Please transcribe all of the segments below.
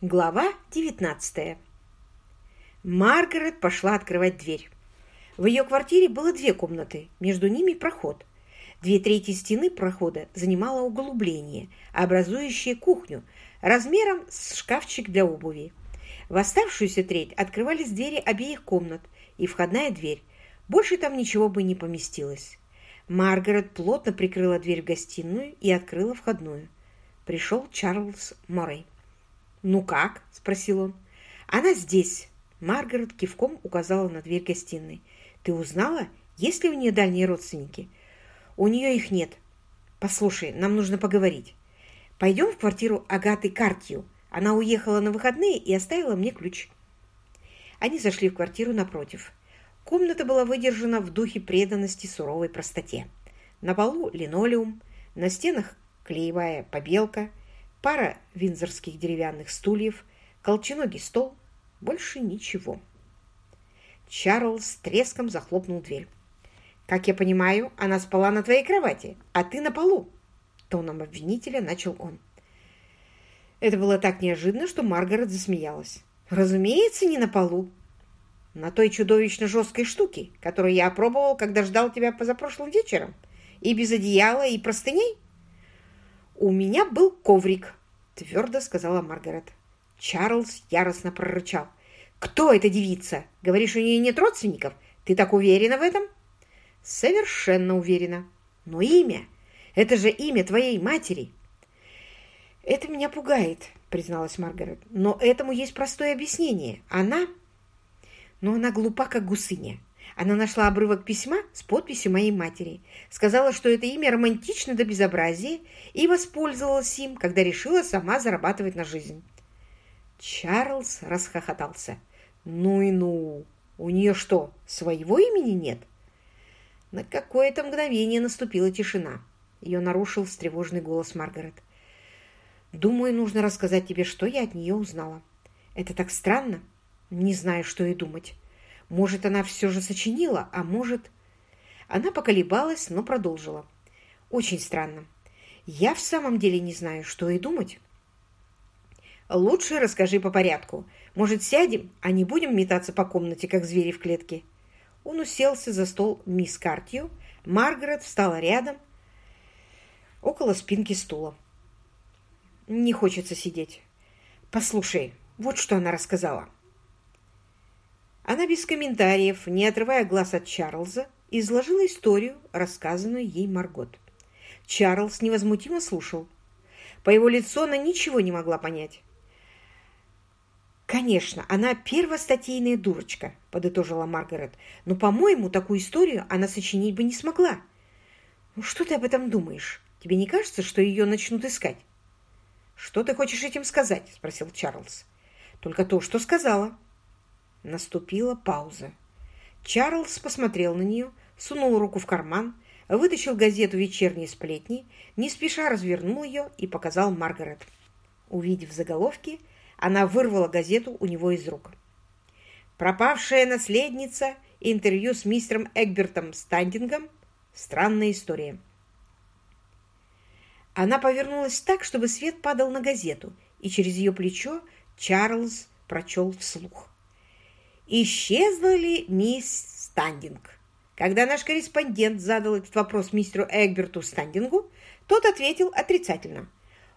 Глава 19 Маргарет пошла открывать дверь. В ее квартире было две комнаты, между ними проход. Две трети стены прохода занимало углубление, образующее кухню, размером с шкафчик для обуви. В оставшуюся треть открывались двери обеих комнат и входная дверь. Больше там ничего бы не поместилось. Маргарет плотно прикрыла дверь в гостиную и открыла входную. Пришел Чарльз Моррей. «Ну как?» – спросил он. «Она здесь». Маргарет кивком указала на дверь гостиной. «Ты узнала, есть ли у нее дальние родственники?» «У нее их нет. Послушай, нам нужно поговорить. Пойдем в квартиру Агаты Картью. Она уехала на выходные и оставила мне ключ». Они зашли в квартиру напротив. Комната была выдержана в духе преданности суровой простоте. На полу линолеум, на стенах клеевая побелка, пара винзорских деревянных стульев, колченогий стол, больше ничего. Чарльз треском захлопнул дверь. «Как я понимаю, она спала на твоей кровати, а ты на полу!» Тоном обвинителя начал он. Это было так неожиданно, что Маргарет засмеялась. «Разумеется, не на полу. На той чудовищно жесткой штуке, которую я опробовал, когда ждал тебя позапрошлым вечером. И без одеяла, и простыней. «У меня был коврик», — твердо сказала Маргарет. Чарльз яростно прорычал. «Кто эта девица? Говоришь, у нее нет родственников? Ты так уверена в этом?» «Совершенно уверена. Но имя? Это же имя твоей матери!» «Это меня пугает», — призналась Маргарет. «Но этому есть простое объяснение. Она...» «Но она глупа, как гусыня. Она нашла обрывок письма с подписью моей матери, сказала, что это имя романтично до безобразия и воспользовалась им, когда решила сама зарабатывать на жизнь. Чарльз расхохотался. «Ну и ну! У нее что, своего имени нет?» На какое-то мгновение наступила тишина. Ее нарушил встревоженный голос Маргарет. «Думаю, нужно рассказать тебе, что я от нее узнала. Это так странно. Не знаю, что и думать. Может, она все же сочинила, а может... Она поколебалась, но продолжила. Очень странно. Я в самом деле не знаю, что и думать. Лучше расскажи по порядку. Может, сядем, а не будем метаться по комнате, как звери в клетке? Он уселся за стол мисс Картью. Маргарет встала рядом, около спинки стула. Не хочется сидеть. Послушай, вот что она рассказала. Она без комментариев, не отрывая глаз от Чарльза, изложила историю, рассказанную ей Маргот. Чарльз невозмутимо слушал. По его лицу она ничего не могла понять. «Конечно, она первостатейная дурочка», — подытожила Маргарет. «Но, по-моему, такую историю она сочинить бы не смогла». «Ну что ты об этом думаешь? Тебе не кажется, что ее начнут искать?» «Что ты хочешь этим сказать?» — спросил Чарльз. «Только то, что сказала». Наступила пауза. Чарльз посмотрел на нее, сунул руку в карман, вытащил газету «Вечерние сплетни», не спеша развернул ее и показал Маргарет. Увидев заголовки, она вырвала газету у него из рук. «Пропавшая наследница. Интервью с мистером Эгбертом Стандингом. Странная история». Она повернулась так, чтобы свет падал на газету, и через ее плечо Чарльз прочел вслух. Исчезла ли мисс Стандинг? Когда наш корреспондент задал этот вопрос мистеру Эгберту Стандингу, тот ответил отрицательно.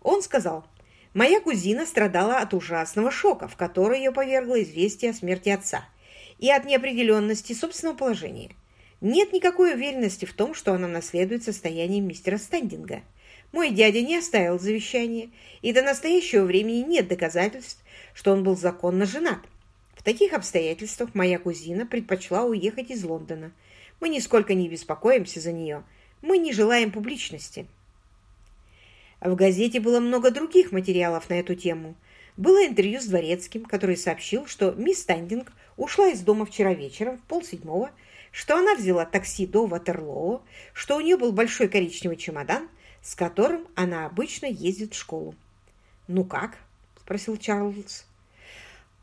Он сказал, «Моя кузина страдала от ужасного шока, в который ее повергло известие о смерти отца, и от неопределенности собственного положения. Нет никакой уверенности в том, что она наследует состояние мистера Стандинга. Мой дядя не оставил завещание, и до настоящего времени нет доказательств, что он был законно женат. Таких обстоятельствах моя кузина предпочла уехать из Лондона. Мы нисколько не беспокоимся за нее. Мы не желаем публичности. В газете было много других материалов на эту тему. Было интервью с Дворецким, который сообщил, что мисс Стандинг ушла из дома вчера вечером в полседьмого, что она взяла такси до Ватерлоо, что у нее был большой коричневый чемодан, с которым она обычно ездит в школу. «Ну как?» – спросил Чарльз.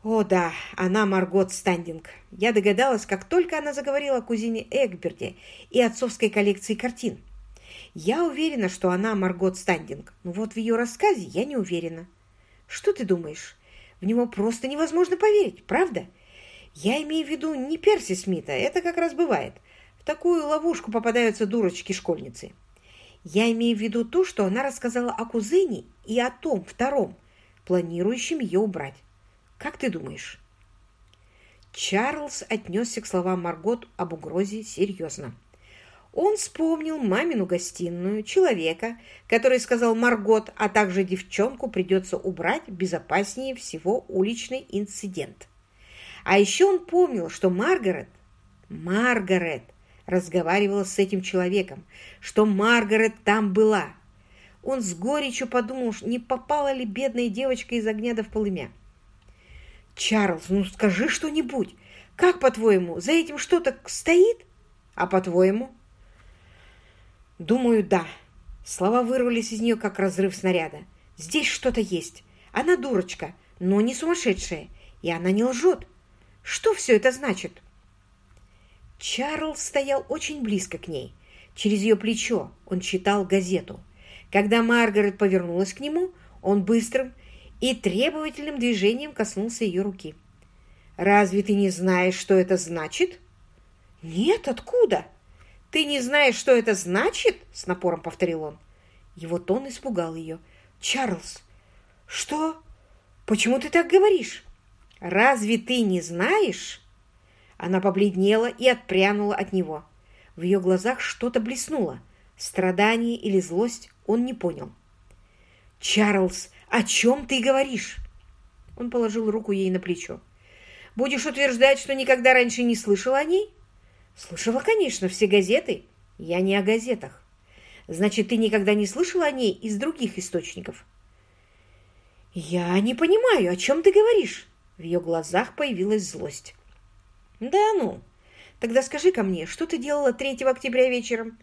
О да, она Маргот Стандинг. Я догадалась, как только она заговорила о кузине Эгберте и отцовской коллекции картин. Я уверена, что она Маргот Стандинг, но вот в ее рассказе я не уверена. Что ты думаешь? В него просто невозможно поверить, правда? Я имею в виду не Перси Смита, это как раз бывает. В такую ловушку попадаются дурочки-школьницы. Я имею в виду то, что она рассказала о кузене и о том втором, планирующем ее убрать. Как ты думаешь?» Чарльз отнесся к словам Маргот об угрозе серьезно. Он вспомнил мамину гостиную, человека, который сказал Маргот, а также девчонку придется убрать безопаснее всего уличный инцидент. А еще он помнил, что Маргарет, Маргарет разговаривала с этим человеком, что Маргарет там была. Он с горечью подумал, не попала ли бедная девочка из огня до в полымя. «Чарльз, ну скажи что-нибудь. Как, по-твоему, за этим что-то стоит? А по-твоему?» «Думаю, да». Слова вырвались из нее, как разрыв снаряда. «Здесь что-то есть. Она дурочка, но не сумасшедшая, и она не лжет. Что все это значит?» Чарльз стоял очень близко к ней. Через ее плечо он читал газету. Когда Маргарет повернулась к нему, он быстрым и требовательным движением коснулся ее руки. «Разве ты не знаешь, что это значит?» «Нет, откуда?» «Ты не знаешь, что это значит?» — с напором повторил он. Его тон испугал ее. «Чарльз, что? Почему ты так говоришь? Разве ты не знаешь?» Она побледнела и отпрянула от него. В ее глазах что-то блеснуло. Страдание или злость он не понял. «Чарльз, о чем ты говоришь?» Он положил руку ей на плечо. «Будешь утверждать, что никогда раньше не слышал о ней?» «Слышала, конечно, все газеты. Я не о газетах. Значит, ты никогда не слышала о ней из других источников?» «Я не понимаю, о чем ты говоришь?» В ее глазах появилась злость. «Да ну! Тогда скажи ко мне, что ты делала 3 октября вечером?»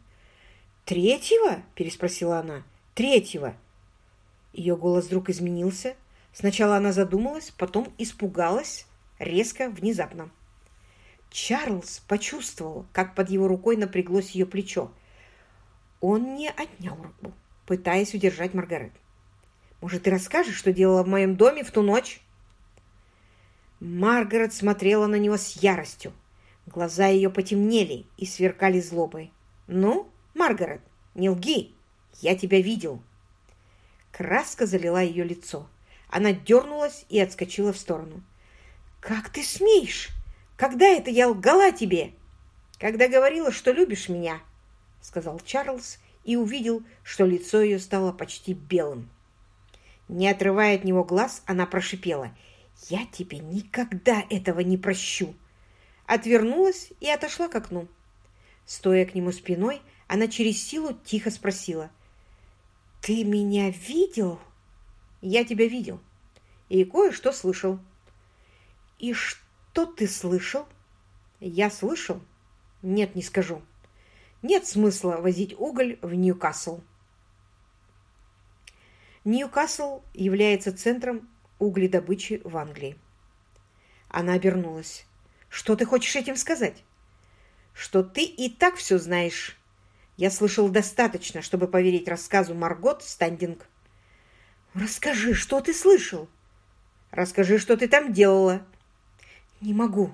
«Третьего?» – переспросила она. «Третьего!» Ее голос вдруг изменился. Сначала она задумалась, потом испугалась, резко, внезапно. Чарльз почувствовал, как под его рукой напряглось ее плечо. Он не отнял руку, пытаясь удержать Маргарет. «Может, ты расскажешь, что делала в моем доме в ту ночь?» Маргарет смотрела на него с яростью. Глаза ее потемнели и сверкали злобой. «Ну, Маргарет, не лги! Я тебя видел!» Краска залила ее лицо. Она дернулась и отскочила в сторону. «Как ты смеешь? Когда это я лгала тебе?» «Когда говорила, что любишь меня», — сказал Чарльз и увидел, что лицо ее стало почти белым. Не отрывая от него глаз, она прошипела — «Я тебе никогда этого не прощу!» Отвернулась и отошла к окну. Стоя к нему спиной, она через силу тихо спросила. «Ты меня видел?» «Я тебя видел. И кое-что слышал». «И что ты слышал?» «Я слышал?» «Нет, не скажу. Нет смысла возить уголь в Ньюкасл». Ньюкасл является центром угледобычи в Англии. Она обернулась. «Что ты хочешь этим сказать?» «Что ты и так все знаешь. Я слышал достаточно, чтобы поверить рассказу Маргот Стандинг». «Расскажи, что ты слышал?» «Расскажи, что ты там делала». «Не могу».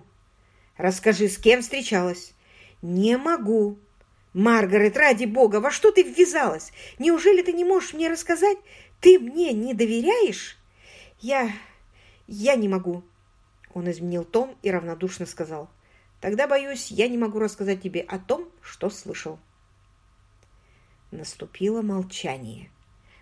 «Расскажи, с кем встречалась». «Не могу». «Маргарет, ради бога, во что ты ввязалась? Неужели ты не можешь мне рассказать? Ты мне не доверяешь?» «Я... я не могу». Он изменил тон и равнодушно сказал. «Тогда, боюсь, я не могу рассказать тебе о том, что слышал». Наступило молчание.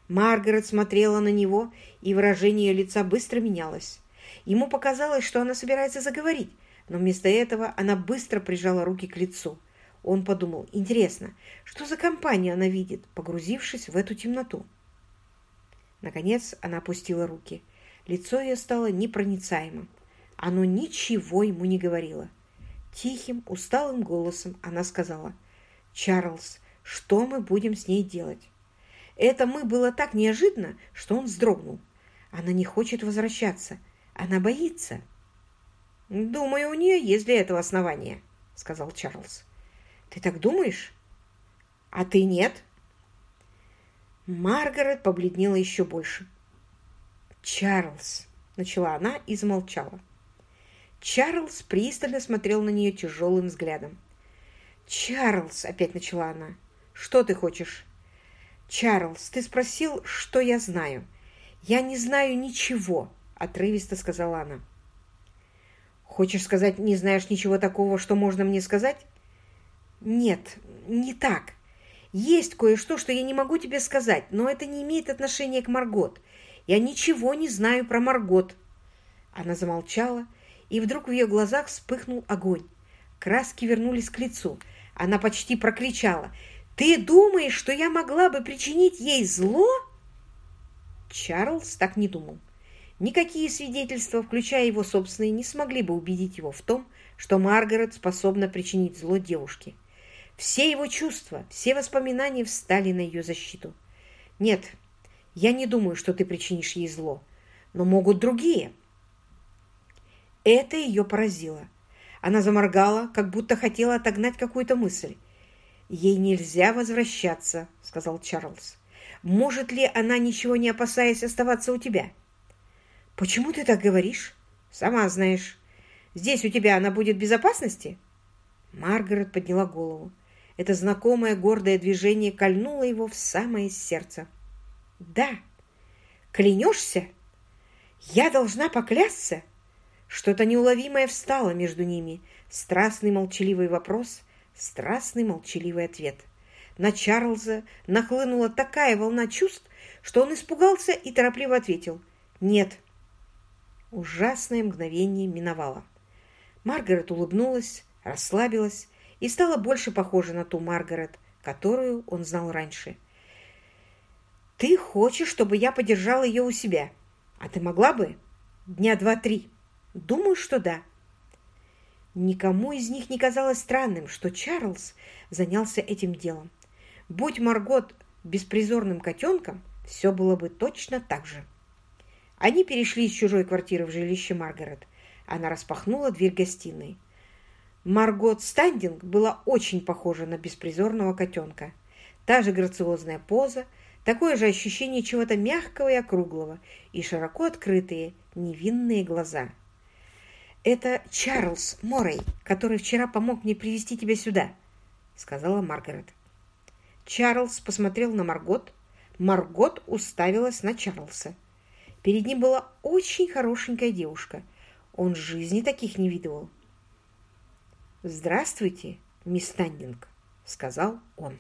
Маргарет смотрела на него, и выражение лица быстро менялось. Ему показалось, что она собирается заговорить, но вместо этого она быстро прижала руки к лицу. Он подумал, интересно, что за компанию она видит, погрузившись в эту темноту. Наконец она опустила руки. Лицо ее стало непроницаемым. Оно ничего ему не говорило. Тихим, усталым голосом она сказала, «Чарльз, что мы будем с ней делать?» Это «мы» было так неожиданно, что он вздрогнул. Она не хочет возвращаться. Она боится. «Думаю, у нее есть для этого основания», — сказал Чарльз. «Ты так думаешь?» «А ты нет?» Маргарет побледнела еще больше. «Чарльз», — начала она и замолчала. Чарльз пристально смотрел на нее тяжелым взглядом. «Чарльз!» — опять начала она. «Что ты хочешь?» «Чарльз, ты спросил, что я знаю. Я не знаю ничего», — отрывисто сказала она. «Хочешь сказать, не знаешь ничего такого, что можно мне сказать?» «Нет, не так. Есть кое-что, что я не могу тебе сказать, но это не имеет отношения к Маргот. Я ничего не знаю про Маргот». Она замолчала, и вдруг в ее глазах вспыхнул огонь. Краски вернулись к лицу. Она почти прокричала. «Ты думаешь, что я могла бы причинить ей зло?» Чарльз так не думал. Никакие свидетельства, включая его собственные, не смогли бы убедить его в том, что Маргарет способна причинить зло девушке. Все его чувства, все воспоминания встали на ее защиту. «Нет, я не думаю, что ты причинишь ей зло, но могут другие». Это ее поразило. Она заморгала, как будто хотела отогнать какую-то мысль. «Ей нельзя возвращаться», — сказал Чарльз. «Может ли она, ничего не опасаясь, оставаться у тебя?» «Почему ты так говоришь?» «Сама знаешь. Здесь у тебя она будет в безопасности?» Маргарет подняла голову. Это знакомое гордое движение кольнуло его в самое сердце. «Да. Клянешься? Я должна поклясться?» Что-то неуловимое встало между ними. Страстный молчаливый вопрос, страстный молчаливый ответ. На Чарльза нахлынула такая волна чувств, что он испугался и торопливо ответил «Нет». Ужасное мгновение миновало. Маргарет улыбнулась, расслабилась и стала больше похожа на ту Маргарет, которую он знал раньше. «Ты хочешь, чтобы я подержала ее у себя? А ты могла бы? Дня два-три». Думаю, что да. Никому из них не казалось странным, что Чарльз занялся этим делом. Будь Маргот беспризорным котенком, все было бы точно так же. Они перешли из чужой квартиры в жилище Маргарет. Она распахнула дверь гостиной. Маргот Стандинг была очень похожа на беспризорного котенка. Та же грациозная поза, такое же ощущение чего-то мягкого и округлого и широко открытые невинные глаза – «Это Чарльз Моррей, который вчера помог мне привести тебя сюда», — сказала Маргарет. Чарльз посмотрел на Маргот. Маргот уставилась на Чарльза. Перед ним была очень хорошенькая девушка. Он жизни таких не видывал. «Здравствуйте, мисс Тандинг», — сказал он.